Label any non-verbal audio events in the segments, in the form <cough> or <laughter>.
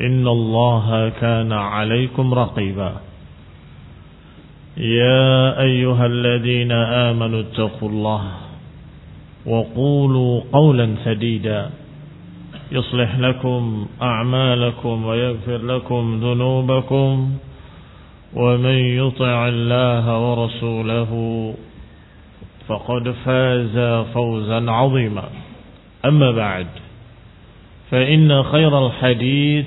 إن الله كان عليكم رقيبا. يا أيها الذين آمنوا اتقوا الله وقولوا قولا سديدا. يصلح لكم أعمالكم ويغفر لكم ذنوبكم ومن يطع الله ورسوله فقد فاز فوزا عظيما. أما بعد فإن خير الحديث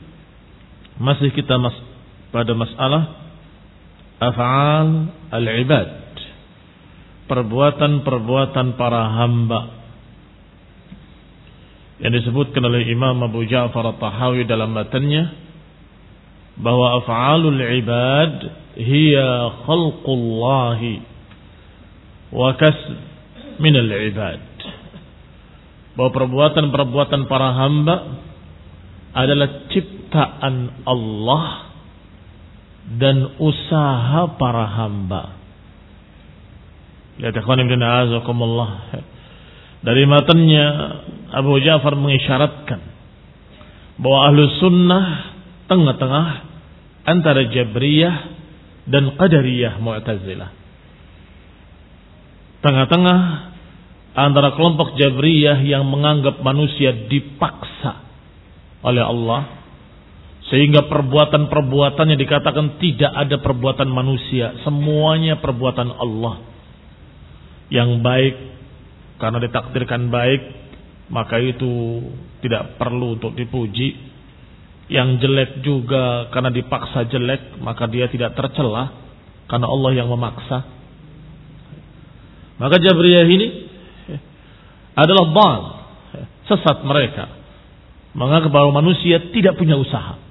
masih kita mas pada masalah af'al al-ibad. Perbuatan-perbuatan para hamba. Yang disebutkan oleh Imam Abu Ja'far At-Tahawi dalam matanya bahwa af'alul ibad hiya khalqullahi wa kasb min al-ibad. Bahwa perbuatan-perbuatan para hamba adalah ciptaan Allah dan usaha para hamba. Azakumullah. Dari matanya Abu Ja'far mengisyaratkan bahwa ahlu sunnah tengah-tengah antara Jabriyah dan Qadariyah Mu'tazilah. Tengah-tengah antara kelompok Jabriyah yang menganggap manusia dipaksa oleh Allah sehingga perbuatan-perbuatannya dikatakan tidak ada perbuatan manusia semuanya perbuatan Allah. Yang baik karena ditakdirkan baik maka itu tidak perlu untuk dipuji. Yang jelek juga karena dipaksa jelek maka dia tidak tercela karena Allah yang memaksa. Maka Jabriyah ini adalah bal sesat mereka. Menganggap bahwa manusia tidak punya usaha.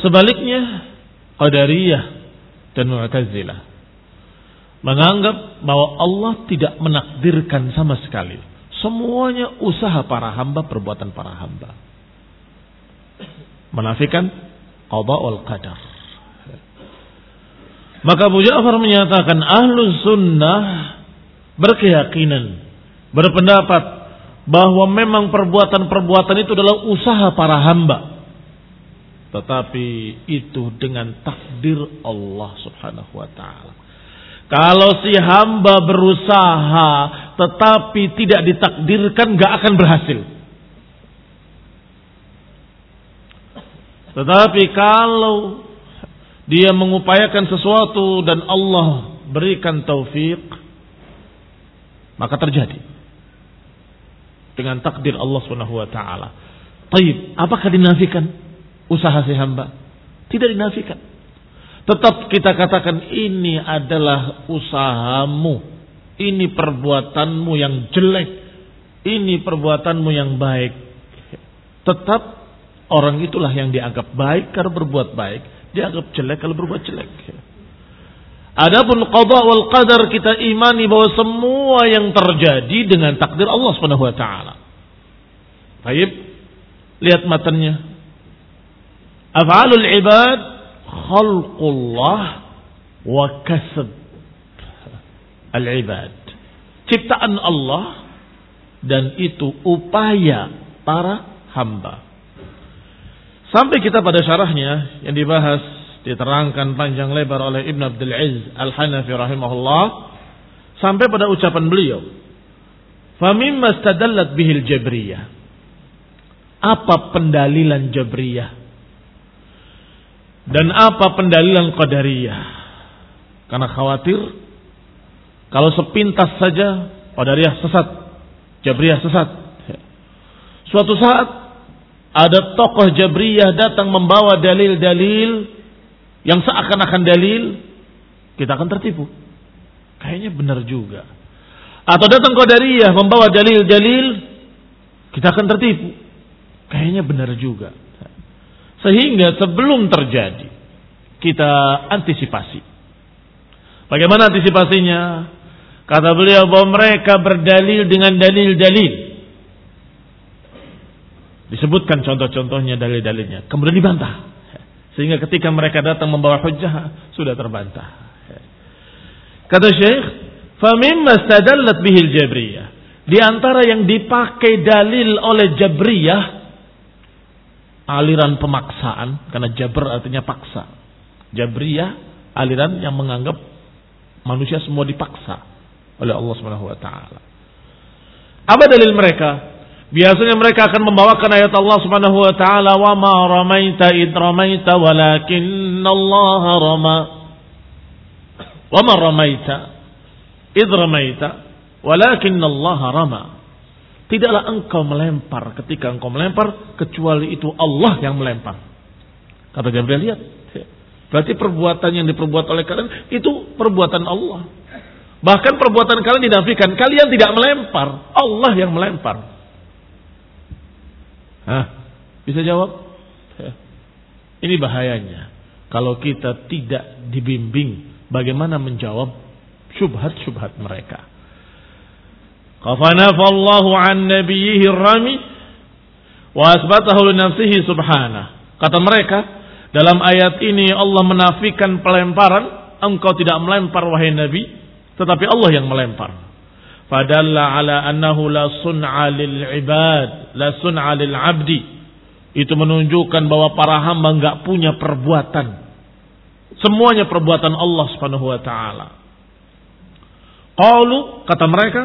Sebaliknya, Qadariyah dan Mu'tazilah menganggap bahwa Allah tidak menakdirkan sama sekali. Semuanya usaha para hamba, perbuatan para hamba. Menafikan qada qadar. Maka Abu Ja'far menyatakan ahlu sunnah berkeyakinan, berpendapat bahwa memang perbuatan-perbuatan itu adalah usaha para hamba. Tetapi itu dengan takdir Allah subhanahu wa ta'ala. Kalau si hamba berusaha tetapi tidak ditakdirkan gak akan berhasil. Tetapi kalau dia mengupayakan sesuatu dan Allah berikan taufik maka terjadi dengan takdir Allah Subhanahu wa taala. Taib, apakah dinafikan usaha si hamba? Tidak dinafikan. Tetap kita katakan ini adalah usahamu. Ini perbuatanmu yang jelek. Ini perbuatanmu yang baik. Tetap orang itulah yang dianggap baik karena berbuat baik. Dianggap jelek kalau berbuat jelek. Adapun qada wal qadar kita imani bahwa semua yang terjadi dengan takdir Allah Subhanahu wa taala. Baik. Lihat matanya. Af'alul ibad khalqullah wa kasb al-ibad. Ciptaan Allah dan itu upaya para hamba. Sampai kita pada syarahnya yang dibahas diterangkan panjang lebar oleh Ibn Abdul Aziz Al-Hanafi rahimahullah sampai pada ucapan beliau famimma stadallat bihil jabriyah apa pendalilan jabriyah dan apa pendalilan qadariyah karena khawatir kalau sepintas saja qadariyah sesat jabriyah sesat suatu saat ada tokoh jabriyah datang membawa dalil-dalil yang seakan-akan dalil, kita akan tertipu. Kayaknya benar juga. Atau datang Qadariyah membawa dalil-dalil, kita akan tertipu. Kayaknya benar juga. Sehingga sebelum terjadi, kita antisipasi. Bagaimana antisipasinya? Kata beliau bahwa mereka berdalil dengan dalil-dalil. Disebutkan contoh-contohnya dalil-dalilnya. Kemudian dibantah. Sehingga ketika mereka datang membawa hujjah sudah terbantah. Kata Syekh, "Famimma stadallat bihil Jabriyah." Di antara yang dipakai dalil oleh Jabriyah aliran pemaksaan karena Jabr artinya paksa. Jabriyah aliran yang menganggap manusia semua dipaksa oleh Allah Subhanahu wa taala. Apa dalil mereka? Biasanya mereka akan membawakan ayat Allah Subhanahu wa taala wa ma ramaita id ramaita Allah rama. Wa ma ramaita id ramaita Allah rama. Tidaklah engkau melempar ketika engkau melempar kecuali itu Allah yang melempar. Kata Gabriel lihat. Berarti perbuatan yang diperbuat oleh kalian itu perbuatan Allah. Bahkan perbuatan kalian dinafikan. Kalian tidak melempar. Allah yang melempar. Hah? Bisa jawab? Ini bahayanya. Kalau kita tidak dibimbing bagaimana menjawab syubhat-syubhat mereka. Qafanafallahu an nabiyhi rami wa asbatahu li nafsihi subhanahu. Kata mereka, dalam ayat ini Allah menafikan pelemparan, engkau tidak melempar wahai nabi, tetapi Allah yang melempar. Fadalla ala annahu la sun'a lil ibad, la sun'a lil abdi. Itu menunjukkan bahwa para hamba enggak punya perbuatan. Semuanya perbuatan Allah Subhanahu wa taala. Qalu kata mereka,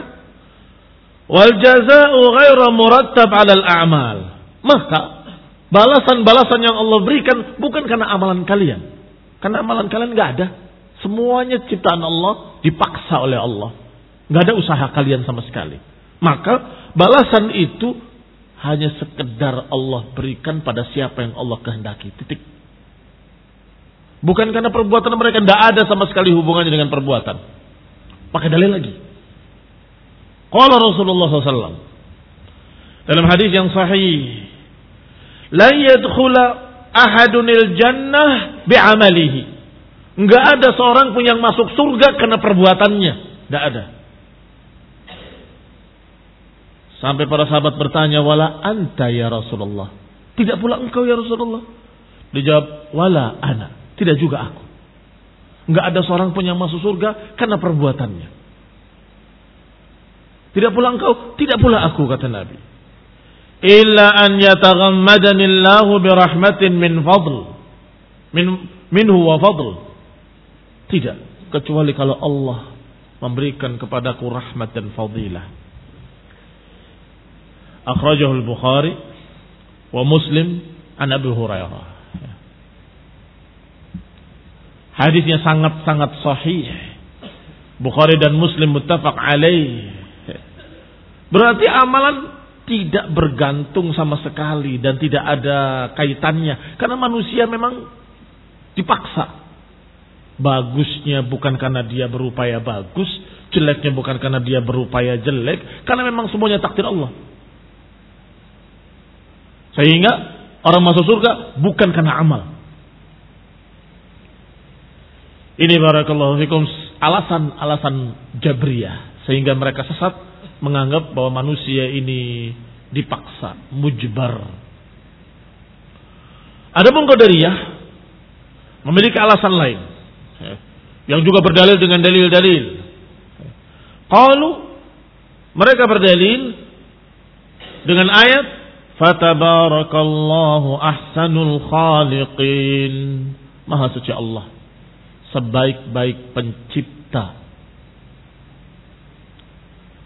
wal jazaa'u ghairu murattab 'ala al a'mal. Maka balasan-balasan yang Allah berikan bukan karena amalan kalian. Karena amalan kalian enggak ada. Semuanya ciptaan Allah dipaksa oleh Allah. Nggak ada usaha kalian sama sekali. Maka balasan itu hanya sekedar Allah berikan pada siapa yang Allah kehendaki. Titik. Bukan karena perbuatan mereka tidak ada sama sekali hubungannya dengan perbuatan. Pakai dalil lagi. Qala Rasulullah SAW. Dalam hadis yang sahih. La yadkhula ahadunil jannah bi'amalihi. Enggak ada seorang pun yang masuk surga karena perbuatannya. Enggak ada. Sampai para sahabat bertanya, wala anta ya Rasulullah. Tidak pula engkau ya Rasulullah. Dijawab, wala ana. Tidak juga aku. Enggak ada seorang pun yang masuk surga karena perbuatannya. Tidak pula engkau, tidak pula aku kata Nabi. Illa an yataghammadanillahu birahmatin min fadl. Min, minhu wa fadl. Tidak. Kecuali kalau Allah memberikan kepadaku rahmat dan fadilah akhrajahu al-Bukhari wa Muslim an Abi Hurairah. Hadisnya sangat-sangat sahih. Bukhari dan Muslim muttafaq alaih. Berarti amalan tidak bergantung sama sekali dan tidak ada kaitannya karena manusia memang dipaksa. Bagusnya bukan karena dia berupaya bagus, jeleknya bukan karena dia berupaya jelek, karena memang semuanya takdir Allah. Sehingga orang masuk surga bukan karena amal. Ini barakallahu fikum alasan-alasan Jabriyah sehingga mereka sesat menganggap bahwa manusia ini dipaksa, mujbar. Adapun Qadariyah memiliki alasan lain yang juga berdalil dengan dalil-dalil. Kalau mereka berdalil dengan ayat Fatabarakallahu ahsanul khaliqin. Maha suci Allah. Sebaik-baik pencipta.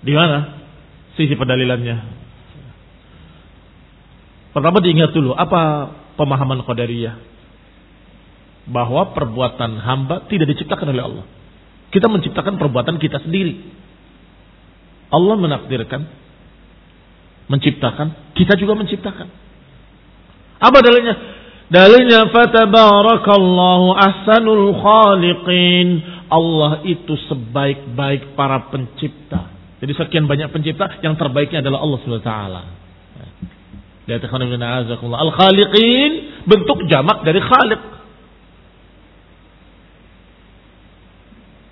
Di mana sisi pendalilannya? Pertama diingat dulu apa pemahaman Qadariyah bahwa perbuatan hamba tidak diciptakan oleh Allah. Kita menciptakan perbuatan kita sendiri. Allah menakdirkan, menciptakan, kita juga menciptakan. Apa dalilnya? Dalilnya fatabarakallahu ahsanul khaliqin. Allah itu sebaik-baik para pencipta. Jadi sekian banyak pencipta, yang terbaiknya adalah Allah Subhanahu wa taala. Lihat Al-khaliqin bentuk jamak dari khaliq.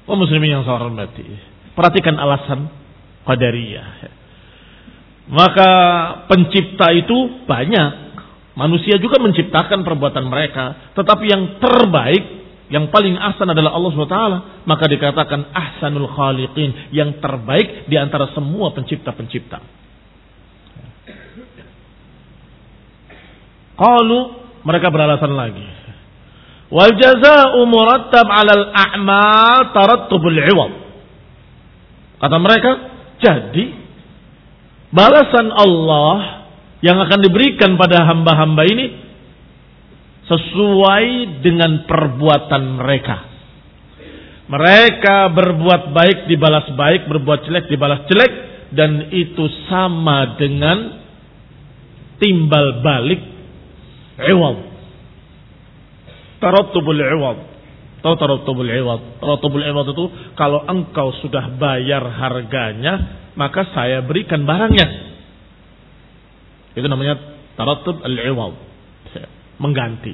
Oh muslimin yang saya hormati. Perhatikan alasan qadariyah. Maka pencipta itu banyak. Manusia juga menciptakan perbuatan mereka. Tetapi yang terbaik, yang paling ahsan adalah Allah SWT. Maka dikatakan ahsanul khaliqin. Yang terbaik di antara semua pencipta-pencipta. Qalu mereka beralasan lagi. Wal jaza'u murattab 'alal a'mal tarattubul 'iwad. Kata mereka, jadi balasan Allah yang akan diberikan pada hamba-hamba ini sesuai dengan perbuatan mereka. Mereka berbuat baik dibalas baik, berbuat jelek dibalas jelek dan itu sama dengan timbal balik iwad. Tarattubul iwad. Tahu tarattubul iwad? Tarattubul iwad itu kalau engkau sudah bayar harganya, maka saya berikan barangnya. Itu namanya tarattub al-iwad. Mengganti.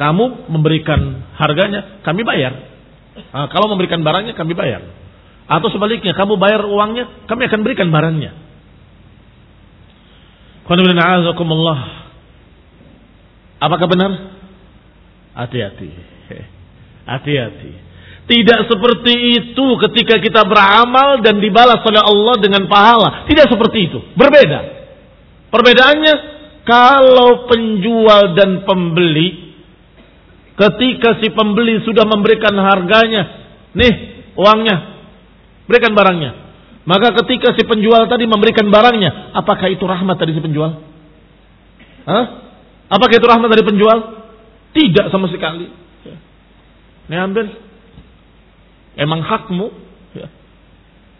Kamu memberikan harganya, kami bayar. Nah, kalau memberikan barangnya, kami bayar. Atau sebaliknya, kamu bayar uangnya, kami akan berikan barangnya. Apakah benar? Hati-hati. <laughs> Hati-hati. Tidak seperti itu ketika kita beramal dan dibalas oleh Allah dengan pahala. Tidak seperti itu. Berbeda. Perbedaannya kalau penjual dan pembeli ketika si pembeli sudah memberikan harganya, nih uangnya, berikan barangnya. Maka ketika si penjual tadi memberikan barangnya, apakah itu rahmat dari si penjual? Hah? Apakah itu rahmat dari penjual? Tidak sama sekali. Ini ambil. Emang hakmu. Ya.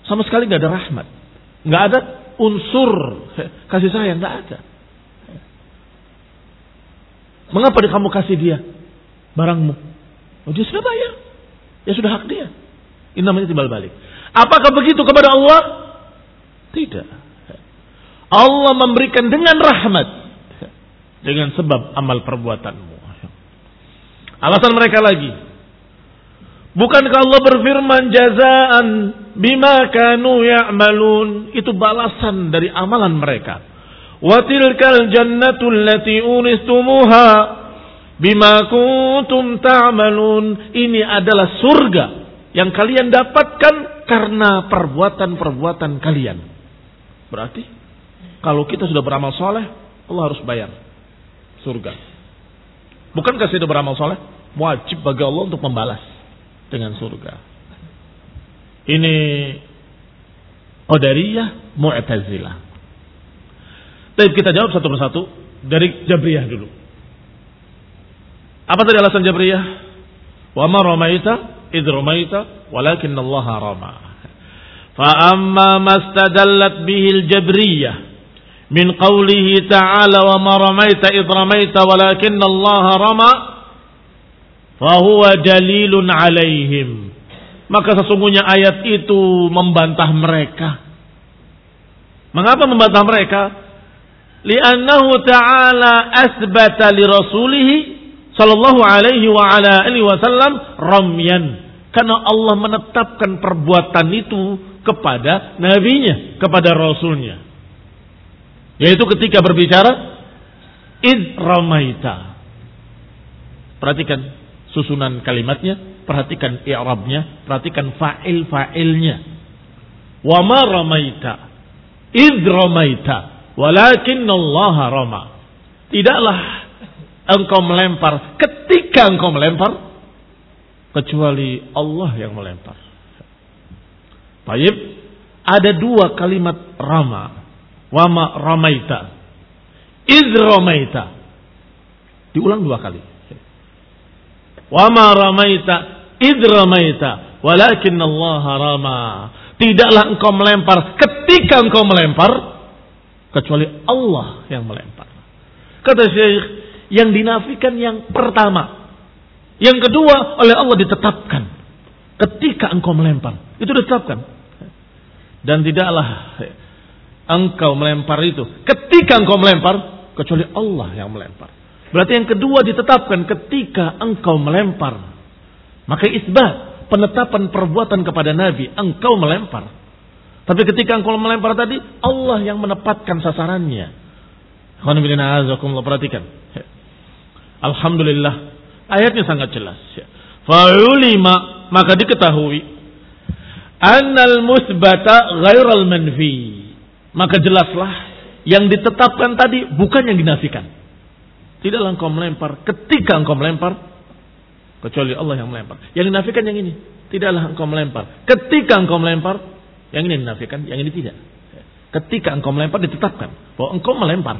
Sama sekali nggak ada rahmat. nggak ada unsur kasih sayang. nggak ada. Mengapa kamu kasih dia barangmu? Oh, dia sudah bayar. Ya sudah hak dia. Ini namanya timbal balik. Apakah begitu kepada Allah? Tidak. Allah memberikan dengan rahmat dengan sebab amal perbuatanmu. Alasan mereka lagi. Bukankah Allah berfirman jazaan bima kanu ya'malun? Itu balasan dari amalan mereka. Wa tilkal jannatu allati uristumuha bima kuntum. Ini adalah surga yang kalian dapatkan karena perbuatan-perbuatan kalian. Berarti kalau kita sudah beramal soleh, Allah harus bayar surga. Bukankah sudah beramal soleh? Wajib bagi Allah untuk membalas dengan surga. Ini Qadariyah Mu'tazilah. Tapi kita jawab satu persatu dari Jabriyah dulu. Apa tadi alasan Jabriyah? Wa ma ramaita id ramaita walakin Allah rama. Fa amma mastadallat bihi al-jabriyah min qawlihi ta'ala wa ma ramaita id ramaita walakin Allah rama fahuwa dalilun alaihim. Maka sesungguhnya ayat itu membantah mereka. Mengapa membantah mereka? Li'annahu ta'ala asbata li rasulihi sallallahu alaihi wa ala alihi wasallam ramyan. Karena Allah menetapkan perbuatan itu kepada nabinya, kepada rasulnya. Yaitu ketika berbicara id ramaita. Perhatikan susunan kalimatnya, perhatikan i'rabnya, perhatikan fa'il fa'ilnya. Wa ma ramaita id ramaita walakin Allah rama. Tidaklah engkau melempar ketika engkau melempar kecuali Allah yang melempar. Baik, ada dua kalimat rama. Wama ramaita. Iz ramaita. Diulang dua kali. Wama ramaita id ramaita. Walakin Allah rama. Tidaklah engkau melempar ketika engkau melempar. Kecuali Allah yang melempar. Kata Syekh, yang dinafikan yang pertama. Yang kedua oleh Allah ditetapkan. Ketika engkau melempar. Itu ditetapkan. Dan tidaklah engkau melempar itu. Ketika engkau melempar. Kecuali Allah yang melempar. Berarti yang kedua ditetapkan ketika engkau melempar. Maka isbat penetapan perbuatan kepada Nabi, engkau melempar. Tapi ketika engkau melempar tadi, Allah yang menempatkan sasarannya. perhatikan. Alhamdulillah, ayatnya sangat jelas. Fa'ulima, maka diketahui. Annal musbata ghairal manfi. Maka jelaslah, yang ditetapkan tadi bukan yang dinafikan. Tidaklah engkau melempar ketika engkau melempar kecuali Allah yang melempar. Yang dinafikan yang ini. Tidaklah engkau melempar ketika engkau melempar yang ini dinafikan, yang ini tidak. Ketika engkau melempar ditetapkan bahwa engkau melempar.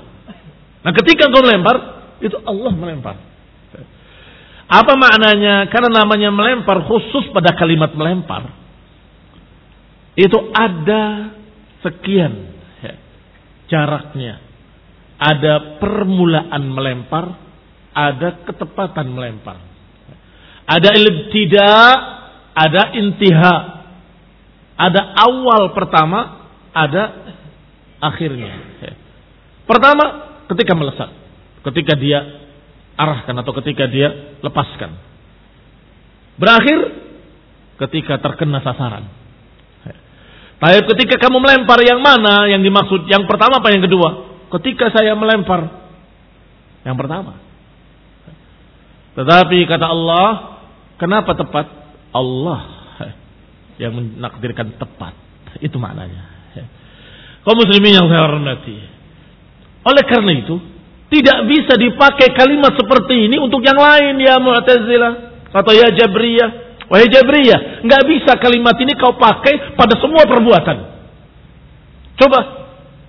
Nah, ketika engkau melempar itu Allah melempar. Apa maknanya? Karena namanya melempar khusus pada kalimat melempar. Itu ada sekian ya, jaraknya ada permulaan melempar, ada ketepatan melempar. Ada ibtida, ada intiha. Ada awal pertama, ada akhirnya. Pertama, ketika melesat. Ketika dia arahkan atau ketika dia lepaskan. Berakhir ketika terkena sasaran. Tapi ketika kamu melempar yang mana yang dimaksud? Yang pertama apa yang kedua? ketika saya melempar yang pertama. Tetapi kata Allah, kenapa tepat? Allah yang menakdirkan tepat. Itu maknanya. Kaum muslimin yang saya hormati. Oleh karena itu, tidak bisa dipakai kalimat seperti ini untuk yang lain ya Mu'tazilah atau ya Jabriyah. Wahai Jabriyah, nggak bisa kalimat ini kau pakai pada semua perbuatan. Coba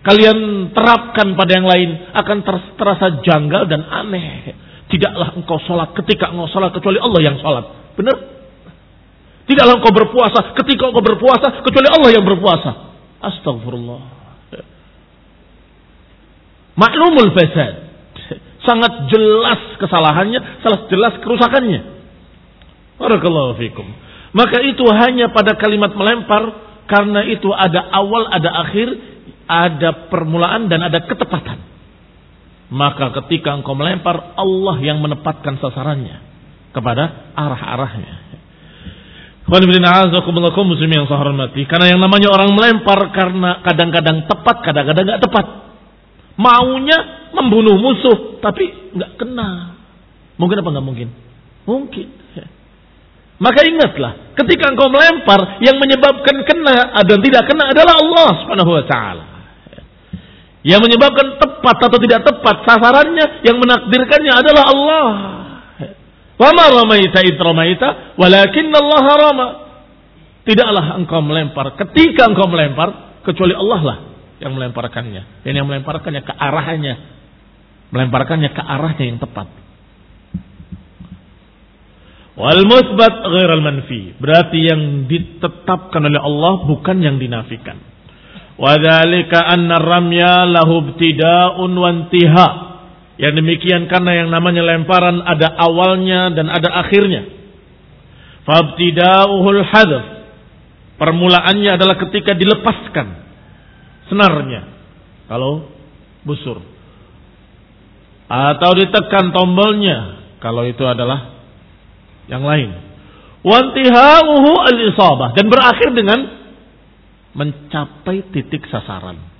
kalian terapkan pada yang lain akan terasa janggal dan aneh. Tidaklah engkau sholat ketika engkau sholat kecuali Allah yang sholat. Benar? Tidaklah engkau berpuasa ketika engkau berpuasa kecuali Allah yang berpuasa. Astagfirullah. Maklumul fasad. Sangat jelas kesalahannya, sangat jelas kerusakannya. Barakallahu fikum. Maka itu hanya pada kalimat melempar karena itu ada awal, ada akhir ada permulaan dan ada ketepatan. Maka ketika engkau melempar, Allah yang menempatkan sasarannya kepada arah-arahnya. Muslim yang saya hormati. Karena yang namanya orang melempar karena kadang-kadang tepat, kadang-kadang nggak tepat. Maunya membunuh musuh, tapi nggak kena. Mungkin apa nggak mungkin? Mungkin. <laughs> Maka ingatlah, ketika engkau melempar, yang menyebabkan kena dan tidak kena adalah Allah Subhanahu wa taala. Yang menyebabkan tepat atau tidak tepat sasarannya yang menakdirkannya adalah Allah. Wa ma ramaita id ramaita walakin Allah rama. Tidaklah engkau melempar ketika engkau melempar kecuali Allah lah yang melemparkannya dan yang melemparkannya ke arahnya melemparkannya ke arahnya yang tepat. Wal musbat ghairal manfi. Berarti yang ditetapkan oleh Allah bukan yang dinafikan. Wadhalika anna ramya lahu ibtida'un wa. Yang demikian karena yang namanya lemparan ada awalnya dan ada akhirnya. Fabtida'uhul hadaf. Permulaannya adalah ketika dilepaskan senarnya. Kalau busur. Atau ditekan tombolnya. Kalau itu adalah yang lain. Wantihauhu al-isabah. Dan berakhir dengan mencapai titik sasaran.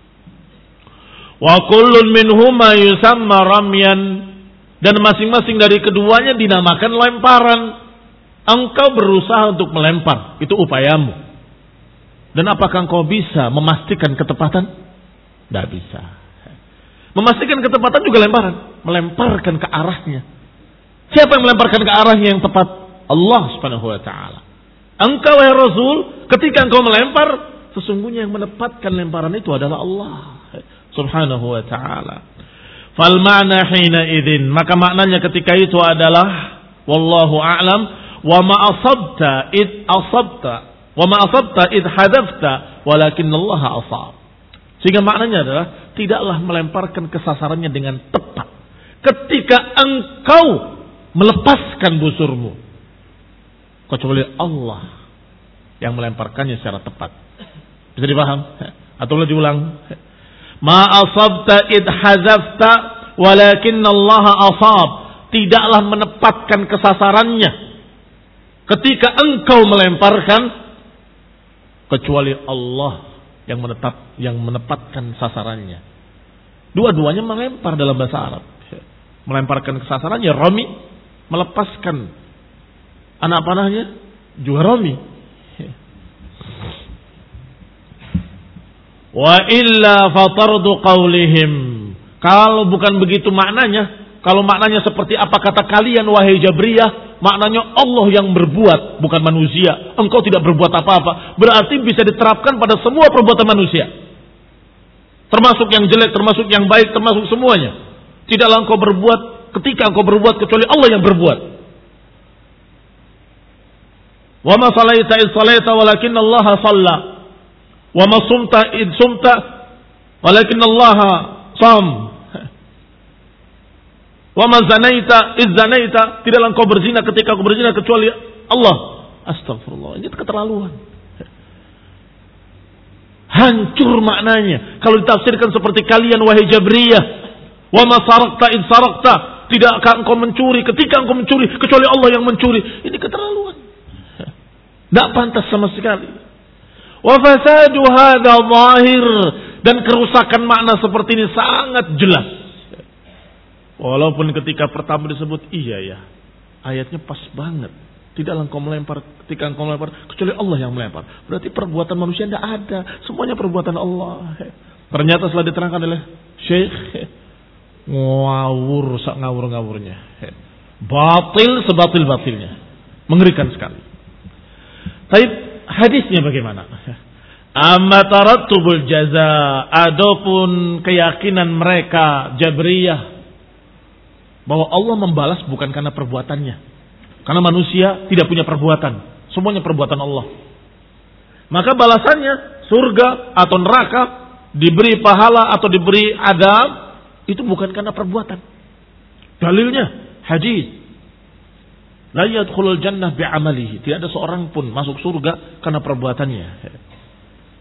Wa kullun minhuma yusamma ramyan dan masing-masing dari keduanya dinamakan lemparan. Engkau berusaha untuk melempar, itu upayamu. Dan apakah engkau bisa memastikan ketepatan? Tidak bisa. Memastikan ketepatan juga lemparan, melemparkan ke arahnya. Siapa yang melemparkan ke arahnya yang tepat? Allah Subhanahu wa taala. Engkau ya Rasul, ketika engkau melempar, sesungguhnya yang menepatkan lemparan itu adalah Allah subhanahu wa ta'ala. Fal ma'na hina idin. Maka maknanya ketika itu adalah wallahu a'lam wa ma asabta id asabta wa ma asabta id hadafta walakin Allah asab. Sehingga maknanya adalah tidaklah melemparkan kesasarannya dengan tepat. Ketika engkau melepaskan busurmu. Kecuali Allah yang melemparkannya secara tepat. Bisa dipaham? Atau lebih diulang? Ma asabta id hazafta walakin Allah asab. Tidaklah menepatkan kesasarannya. Ketika engkau melemparkan kecuali Allah yang menetap yang menepatkan sasarannya. Dua-duanya melempar dalam bahasa Arab. Melemparkan kesasarannya Romi, melepaskan anak panahnya juga Romi. Wa illa fatardu qawlihim. Kalau bukan begitu maknanya, kalau maknanya seperti apa kata kalian wahai Jabriyah, maknanya Allah yang berbuat, bukan manusia. Engkau tidak berbuat apa-apa. Berarti bisa diterapkan pada semua perbuatan manusia. Termasuk yang jelek, termasuk yang baik, termasuk semuanya. Tidaklah engkau berbuat ketika engkau berbuat kecuali Allah yang berbuat. Wa ma salaita walakin Allah salla. Wa ma sumta id sumta walakin Allah sam. Wa ma zanaita id zanaita tidaklah engkau berzina ketika kau berzina kecuali Allah. Astagfirullah. Ini keterlaluan. Hancur maknanya. Kalau ditafsirkan seperti kalian wahai Jabriyah. Wa ma sarakta id sarakta. Tidakkah engkau mencuri ketika engkau mencuri kecuali Allah yang mencuri. Ini keterlaluan. Tidak pantas sama sekali. Wa fasadu hadha zahir dan kerusakan makna seperti ini sangat jelas. Walaupun ketika pertama disebut iya ya, ayatnya pas banget. Tidaklah engkau melempar ketika engkau melempar kecuali Allah yang melempar. Berarti perbuatan manusia tidak ada, semuanya perbuatan Allah. Ternyata setelah diterangkan oleh Syekh ngawur sak ngawur-ngawurnya. Batil sebatil-batilnya. Mengerikan sekali. Tapi hadisnya bagaimana? Amma tarattubul jaza adapun keyakinan mereka Jabriyah bahwa Allah membalas bukan karena perbuatannya. Karena manusia tidak punya perbuatan, semuanya perbuatan Allah. Maka balasannya surga atau neraka, diberi pahala atau diberi adab itu bukan karena perbuatan. Dalilnya hadis La yadkhulul jannah bi'amalihi. Tidak ada seorang pun masuk surga karena perbuatannya.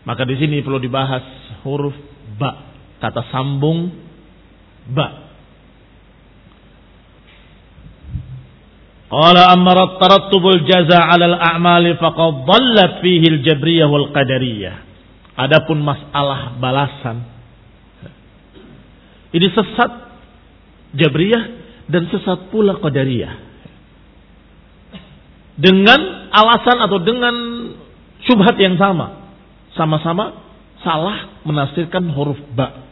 Maka di sini perlu dibahas huruf ba, kata sambung ba. Qala amma tarattubul jaza 'ala al-a'mali faqad dhallat fihi al-jabriyah wal qadariyah. Adapun masalah balasan ini sesat Jabriyah dan sesat pula Qadariyah dengan alasan atau dengan syubhat yang sama. Sama-sama salah menafsirkan huruf ba.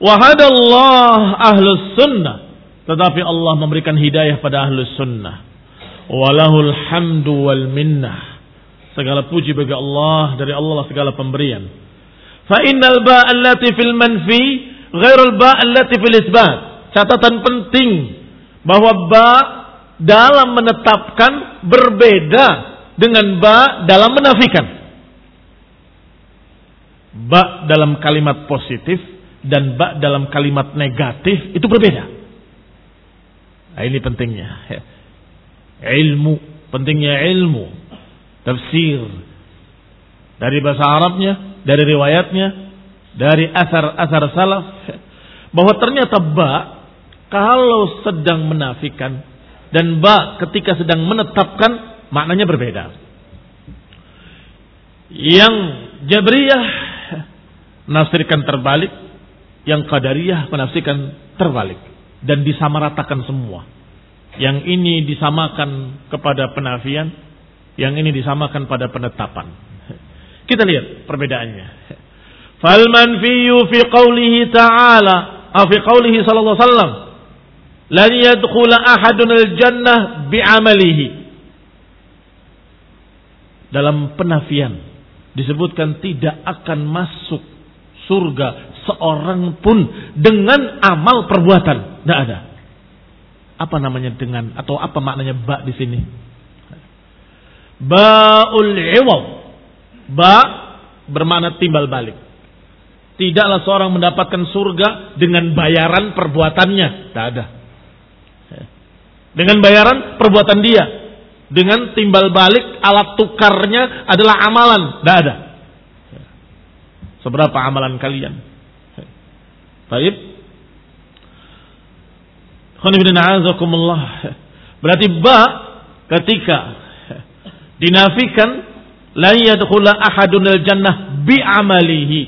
Wahadallah ahlus sunnah. Tetapi Allah memberikan hidayah pada ahlus sunnah. Walahul hamdu wal minnah. Segala puji bagi Allah, dari Allah segala pemberian. Fa innal ba allati fil manfi ghairul ba allati fil isbat. Catatan penting bahwa ba dalam menetapkan berbeda dengan ba dalam menafikan. Ba dalam kalimat positif dan ba dalam kalimat negatif itu berbeda. Nah, ini pentingnya. Ilmu, pentingnya ilmu, tafsir dari bahasa Arabnya, dari riwayatnya, dari asar-asar salaf bahwa ternyata ba kalau sedang menafikan dan ba ketika sedang menetapkan maknanya berbeda. Yang Jabriyah menafsirkan terbalik, yang Qadariyah menafsirkan terbalik dan disamaratakan semua. Yang ini disamakan kepada penafian, yang ini disamakan pada penetapan. Kita lihat perbedaannya. Fal manfiyu fi qawlihi ta'ala, fi qawlihi sallallahu alaihi wasallam, lan yadkhula ahadun al-jannah bi'amalihi. Dalam penafian disebutkan tidak akan masuk surga seorang pun dengan amal perbuatan. Tidak ada. Apa namanya dengan atau apa maknanya ba di sini? Ba'ul iwad. Ba bermakna timbal balik. Tidaklah seorang mendapatkan surga dengan bayaran perbuatannya. Tidak ada. Dengan bayaran perbuatan dia. Dengan timbal balik alat tukarnya adalah amalan. Tidak ada. Seberapa amalan kalian? Baik. Berarti ba ketika dinafikan la yadkhula ahadun al-jannah bi amalihi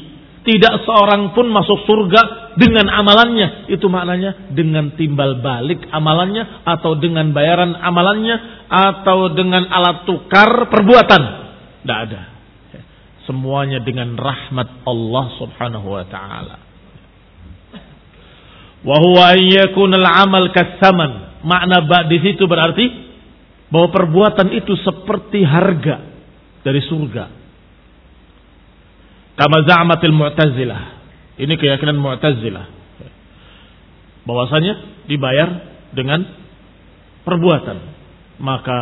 tidak seorang pun masuk surga dengan amalannya. Itu maknanya dengan timbal balik amalannya atau dengan bayaran amalannya atau dengan alat tukar perbuatan. Tidak ada. Semuanya dengan rahmat Allah subhanahu wa ta'ala. Wahuwa ayyakun al-amal kasaman. Makna ba di situ berarti bahwa perbuatan itu seperti harga dari surga Kama za'amatil mu'tazilah. Ini keyakinan mu'tazilah. Bahwasanya dibayar dengan perbuatan. Maka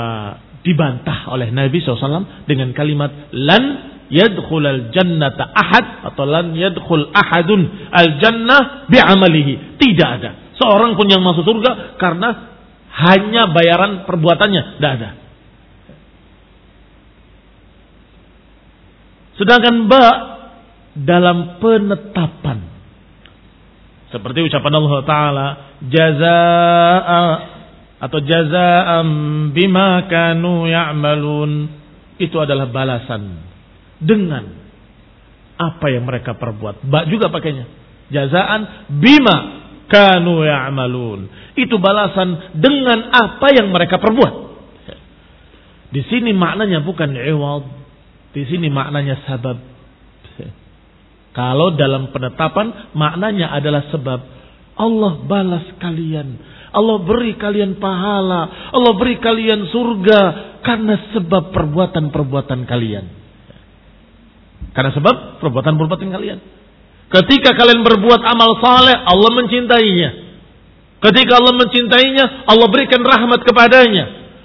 dibantah oleh Nabi SAW dengan kalimat lan yadkhul jannata ahad atau lan yadkhul ahadun al jannah bi'amalihi. Tidak ada. Seorang pun yang masuk surga karena hanya bayaran perbuatannya. Tidak ada. Sedangkan ba dalam penetapan. Seperti ucapan Allah Ta'ala, jazaa atau jazaa'am bima kanu ya'malun. Itu adalah balasan dengan apa yang mereka perbuat. Ba juga pakainya. Jazaan bima kanu ya'malun. Itu balasan dengan apa yang mereka perbuat. Di sini maknanya bukan iwad. Di sini maknanya sabab. Kalau dalam penetapan maknanya adalah sebab Allah balas kalian. Allah beri kalian pahala. Allah beri kalian surga. Karena sebab perbuatan-perbuatan kalian. Karena sebab perbuatan-perbuatan kalian. Ketika kalian berbuat amal saleh, Allah mencintainya. Ketika Allah mencintainya, Allah berikan rahmat kepadanya.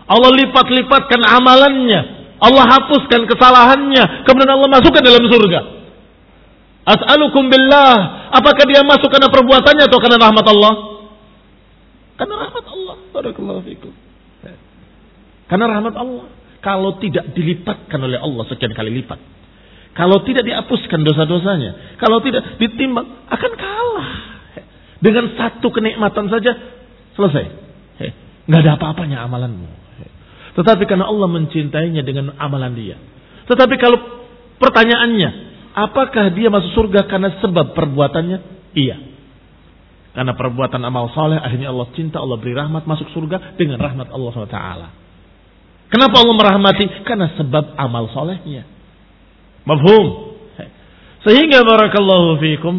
Allah lipat-lipatkan amalannya. Allah hapuskan kesalahannya. Kemudian Allah masukkan dalam surga. As'alukum billah. Apakah dia masuk karena perbuatannya atau karena rahmat Allah? Karena rahmat Allah. Barakallahu fikum. Karena rahmat Allah. Kalau tidak dilipatkan oleh Allah sekian kali lipat. Kalau tidak dihapuskan dosa-dosanya. Kalau tidak ditimbang. Akan kalah. Dengan satu kenikmatan saja. Selesai. Nggak ada apa-apanya amalanmu. Tetapi karena Allah mencintainya dengan amalan dia. Tetapi kalau pertanyaannya. Apakah dia masuk surga karena sebab perbuatannya? Iya. Karena perbuatan amal soleh akhirnya Allah cinta, Allah beri rahmat masuk surga dengan rahmat Allah SWT. Kenapa Allah merahmati? Karena sebab amal solehnya. Mafhum. Sehingga barakallahu fiikum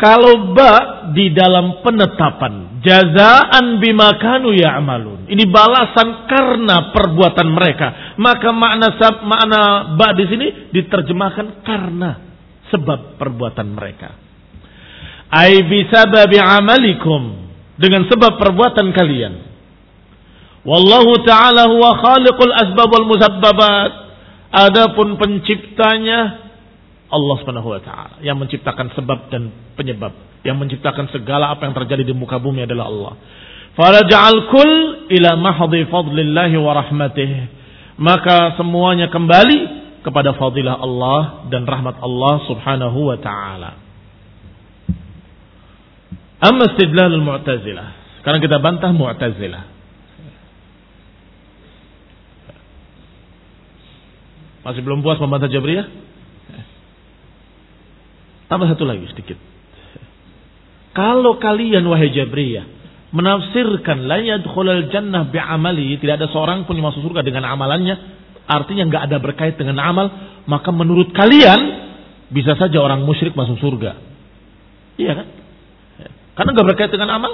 kalau ba di dalam penetapan jazaan bima kanu ya'malun. Ini balasan karena perbuatan mereka. Maka makna makna ba di sini diterjemahkan karena sebab perbuatan mereka. Ai bisababi amalikum dengan sebab perbuatan kalian. Wallahu taala huwa khaliqul asbab wal musabbabat. Adapun penciptanya Allah Subhanahu wa taala. Yang menciptakan sebab dan penyebab. Yang menciptakan segala apa yang terjadi di muka bumi adalah Allah. Faraja'al kul ila mahdhi fadlillahi wa rahmatih. Maka semuanya kembali kepada fadilah Allah dan rahmat Allah Subhanahu wa taala. Amma istidlalul mu'tazilah. Sekarang kita bantah mu'tazilah. Masih belum puas membantah Jabriyah? Tambah satu lagi sedikit. Kalau kalian wahai Jabriyah menafsirkan la yadkhulul jannah bi'amali, tidak ada seorang pun yang masuk surga dengan amalannya, artinya nggak ada berkait dengan amal, maka menurut kalian bisa saja orang musyrik masuk surga. Iya kan? Karena nggak berkait dengan amal.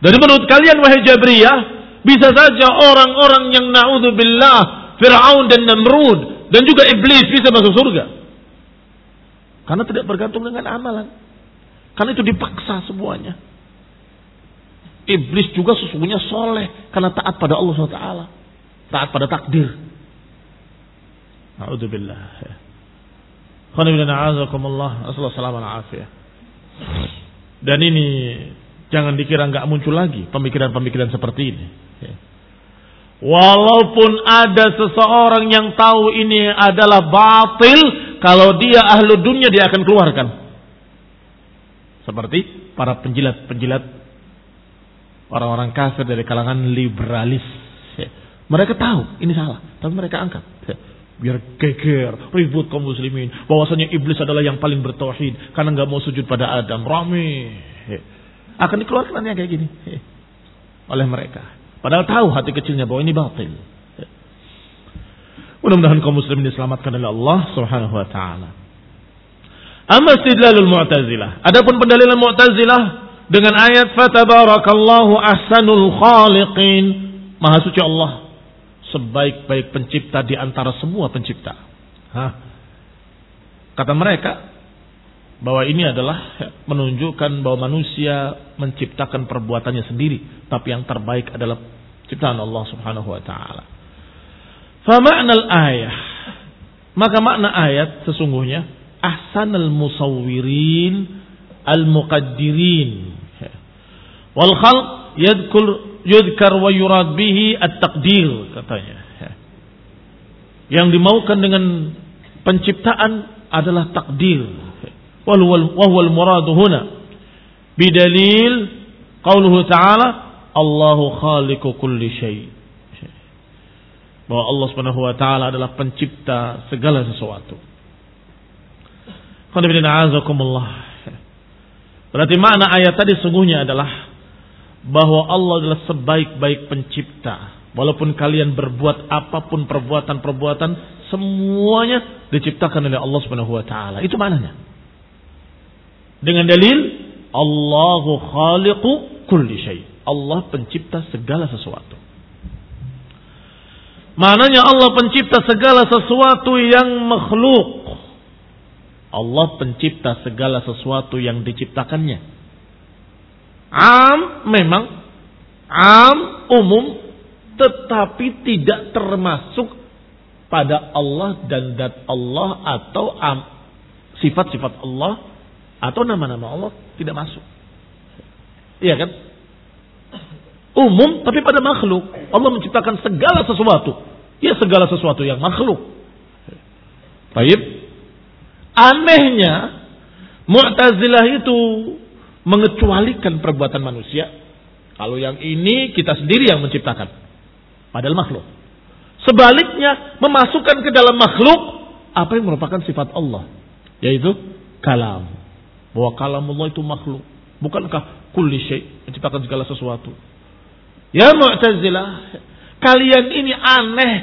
Dari menurut kalian wahai Jabriyah, bisa saja orang-orang yang naudzubillah Fir'aun dan Namrud dan juga iblis bisa masuk surga. Karena tidak bergantung dengan amalan. Karena itu dipaksa semuanya. Iblis juga sesungguhnya soleh karena taat pada Allah SWT. Taat pada takdir. A'udzubillah. Dan ini jangan dikira nggak muncul lagi pemikiran-pemikiran seperti ini. Walaupun ada seseorang yang tahu ini adalah batil, kalau dia ahlu dunia dia akan keluarkan. Seperti para penjilat-penjilat orang-orang kafir dari kalangan liberalis. Mereka tahu ini salah, tapi mereka angkat. Biar geger, ribut kaum muslimin. Bahwasanya iblis adalah yang paling bertauhid karena nggak mau sujud pada Adam. Rame. Akan dikeluarkan yang kayak gini oleh mereka. Padahal tahu hati kecilnya bahwa ini batil. Mudah-mudahan kaum muslimin diselamatkan oleh Allah Subhanahu wa taala. Amma istidlalul Mu'tazilah. Adapun pendalilan Mu'tazilah dengan ayat fatabarakallahu ahsanul khaliqin. Maha suci Allah sebaik-baik pencipta di antara semua pencipta. Hah? Kata mereka bahwa ini adalah menunjukkan bahwa manusia menciptakan perbuatannya sendiri, tapi yang terbaik adalah ciptaan Allah Subhanahu wa taala. Fama'nal ayah maka makna ayat sesungguhnya ahsanal musawwirin al muqaddirin Wal khalq yadkur yudkar wa yurad bihi at-taqdir katanya. Yang dimaukan dengan penciptaan adalah takdir. Wal wal muradu huna bidalil qauluhu ta'ala Allahu khaliqu kulli syai. Bahwa Allah Subhanahu wa taala adalah pencipta segala sesuatu. Qul Berarti makna ayat tadi sungguhnya adalah bahwa Allah adalah sebaik-baik pencipta. Walaupun kalian berbuat apa pun perbuatan-perbuatan, semuanya diciptakan oleh Allah Subhanahu wa taala. Itu maknanya. Dengan dalil Allahu khaliqu kulli syai. Allah pencipta segala sesuatu. Maknanya Allah pencipta segala sesuatu yang makhluk. Allah pencipta segala sesuatu yang diciptakannya. Am memang am umum tetapi tidak termasuk pada Allah dan dat Allah atau sifat-sifat Allah atau nama-nama Allah tidak masuk. Iya kan? Umum tapi pada makhluk. Allah menciptakan segala sesuatu. Ya segala sesuatu yang makhluk. Baik. Anehnya Mu'tazilah itu mengecualikan perbuatan manusia. Kalau yang ini kita sendiri yang menciptakan. Padahal makhluk. Sebaliknya memasukkan ke dalam makhluk apa yang merupakan sifat Allah. Yaitu kalam bahwa kalamullah itu makhluk. Bukankah kulli syai menciptakan segala sesuatu? Ya Mu'tazilah, kalian ini aneh,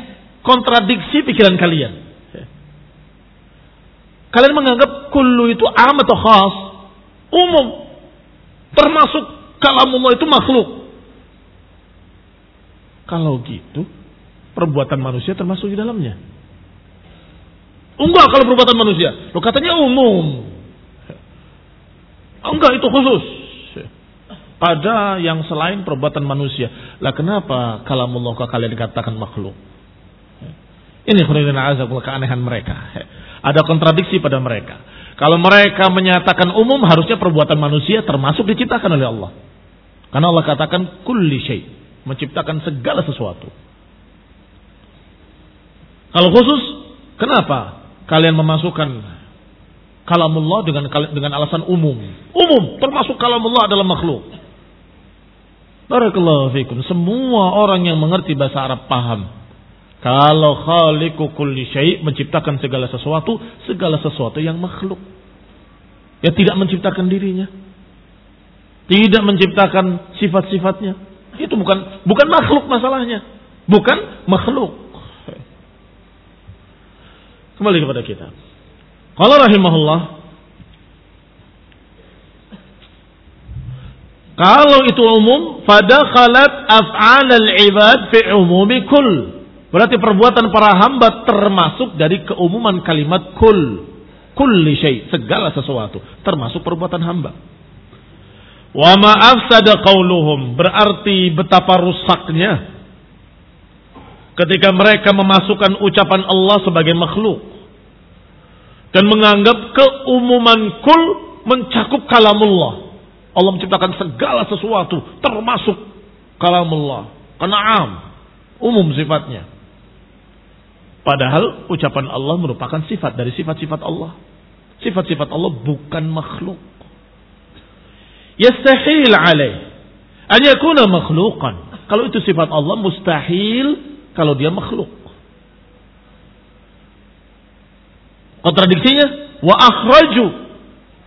kontradiksi pikiran kalian. Kalian menganggap kullu itu am atau khas, umum. Termasuk kalamullah itu makhluk. Kalau gitu, perbuatan manusia termasuk di dalamnya. Enggak kalau perbuatan manusia. Lo katanya umum. Enggak itu khusus. Pada yang selain perbuatan manusia. Lah kenapa kalamullah kalian dikatakan makhluk? Ini keanehan mereka. Ada kontradiksi pada mereka. Kalau mereka menyatakan umum harusnya perbuatan manusia termasuk diciptakan oleh Allah. Karena Allah katakan kulli syai, menciptakan segala sesuatu. Kalau khusus, kenapa kalian memasukkan kalamullah dengan dengan alasan umum? Umum, termasuk kalamullah adalah makhluk. Barakallahu fikum. Semua orang yang mengerti bahasa Arab paham kalau khaliqu kulli syai' menciptakan segala sesuatu, segala sesuatu yang makhluk. Ya tidak menciptakan dirinya. Tidak menciptakan sifat-sifatnya. Itu bukan bukan makhluk masalahnya. Bukan makhluk. Kembali kepada kita. Kalau rahimahullah Kalau itu umum, fadakhalat af'al al-ibad fi umumi kull. Berarti perbuatan para hamba termasuk dari keumuman kalimat kul. Kulli syai, segala sesuatu. Termasuk perbuatan hamba. Wa ma'afsada qawluhum. Berarti betapa rusaknya. Ketika mereka memasukkan ucapan Allah sebagai makhluk. Dan menganggap keumuman kul mencakup kalamullah. Allah menciptakan segala sesuatu termasuk kalamullah. Karena am. Umum sifatnya. Padahal ucapan Allah merupakan sifat dari sifat-sifat Allah. Sifat-sifat Allah bukan makhluk. Yastahil alaih. An yakuna makhlukan. Kalau itu sifat Allah mustahil kalau dia makhluk. Kontradiksinya wa akhraju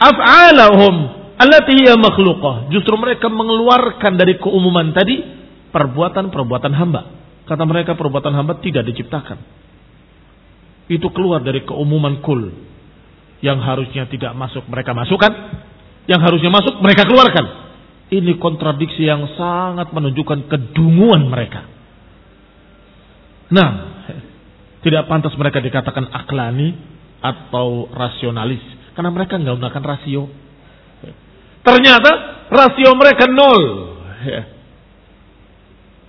af'alahum allati hiya makhluqah. Justru mereka mengeluarkan dari keumuman tadi perbuatan-perbuatan hamba. Kata mereka perbuatan hamba tidak diciptakan itu keluar dari keumuman kul. Yang harusnya tidak masuk mereka masukkan, yang harusnya masuk mereka keluarkan. Ini kontradiksi yang sangat menunjukkan kedunguan mereka. Nah, tidak pantas mereka dikatakan aklani atau rasionalis. Karena mereka nggak menggunakan rasio. Ternyata rasio mereka nol.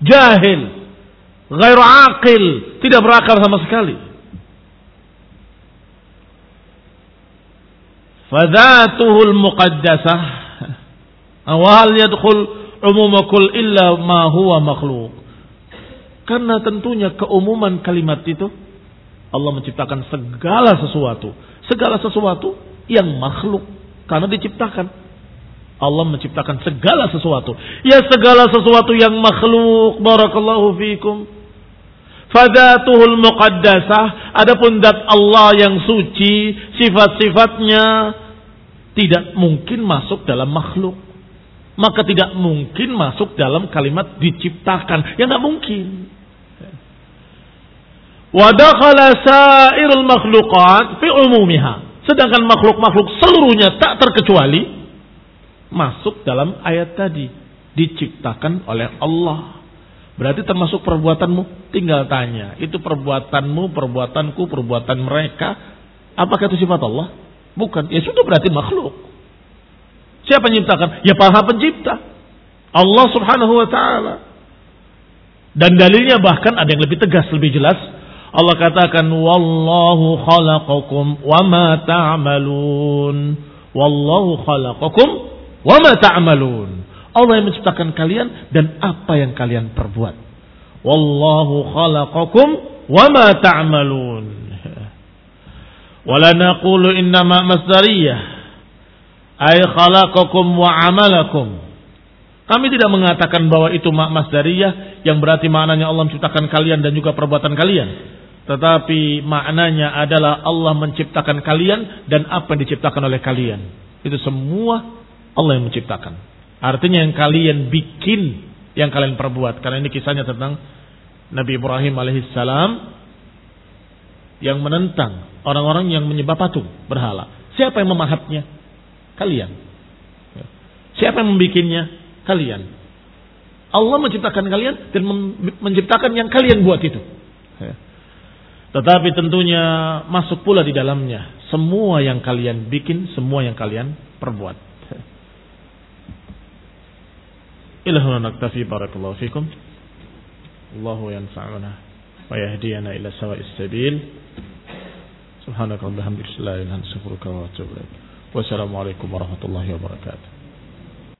Jahil. Gairu akil. Tidak berakal sama sekali. Fadzatuhul muqaddasah. Awal yadkhul umumukul illa ma huwa makhluk karena tentunya keumuman kalimat itu Allah menciptakan segala sesuatu. Segala sesuatu yang makhluk karena diciptakan. Allah menciptakan segala sesuatu. Ya segala sesuatu yang makhluk. Barakallahu fikum. Fadatuhul muqaddasah. Adapun dat Allah yang suci, sifat-sifatnya tidak mungkin masuk dalam makhluk. Maka tidak mungkin masuk dalam kalimat diciptakan. Ya nggak mungkin. Wadakhala sairul makhlukat fi umumiha. Sedangkan makhluk-makhluk seluruhnya tak terkecuali masuk dalam ayat tadi. Diciptakan oleh Allah. Berarti termasuk perbuatanmu. Tinggal tanya. Itu perbuatanmu, perbuatanku, perbuatan mereka. Apakah itu sifat Allah? Bukan. Ya sudah berarti makhluk. Siapa yang menciptakan? Ya paha pencipta. Allah subhanahu wa ta'ala. Dan dalilnya bahkan ada yang lebih tegas, lebih jelas. Allah katakan, Wallahu khalaqakum wa ma ta'amalun. Wallahu khalaqakum wa ma ta'amalun. Allah yang menciptakan kalian dan apa yang kalian perbuat. Wallahu khalaqakum wa ma ta'malun. Wala naqulu innama masdariyah ay khalaqakum wa amalakum. Kami tidak mengatakan bahwa itu mak masdariyah yang berarti maknanya Allah menciptakan kalian dan juga perbuatan kalian. Tetapi maknanya adalah Allah menciptakan kalian dan apa yang diciptakan oleh kalian. Itu semua Allah yang menciptakan. Artinya yang kalian bikin, yang kalian perbuat. Karena ini kisahnya tentang Nabi Ibrahim alaihissalam yang menentang Orang-orang yang menyembah patung, berhala. Siapa yang memahatnya? Kalian. Ya. Siapa yang membuatnya Kalian. Allah menciptakan kalian dan menciptakan yang kalian buat itu. Ya. Tetapi tentunya masuk pula di dalamnya semua yang kalian bikin, semua yang kalian perbuat. Ilahuna naktafi barakallahu fikum. Allahu yanfa'una wa yahdiyana ila sawa'is sabil. Subhanakallahumma hamdika la ilaha illa anta astaghfiruka wa atubu ilaik. Wassalamualaikum warahmatullahi wabarakatuh.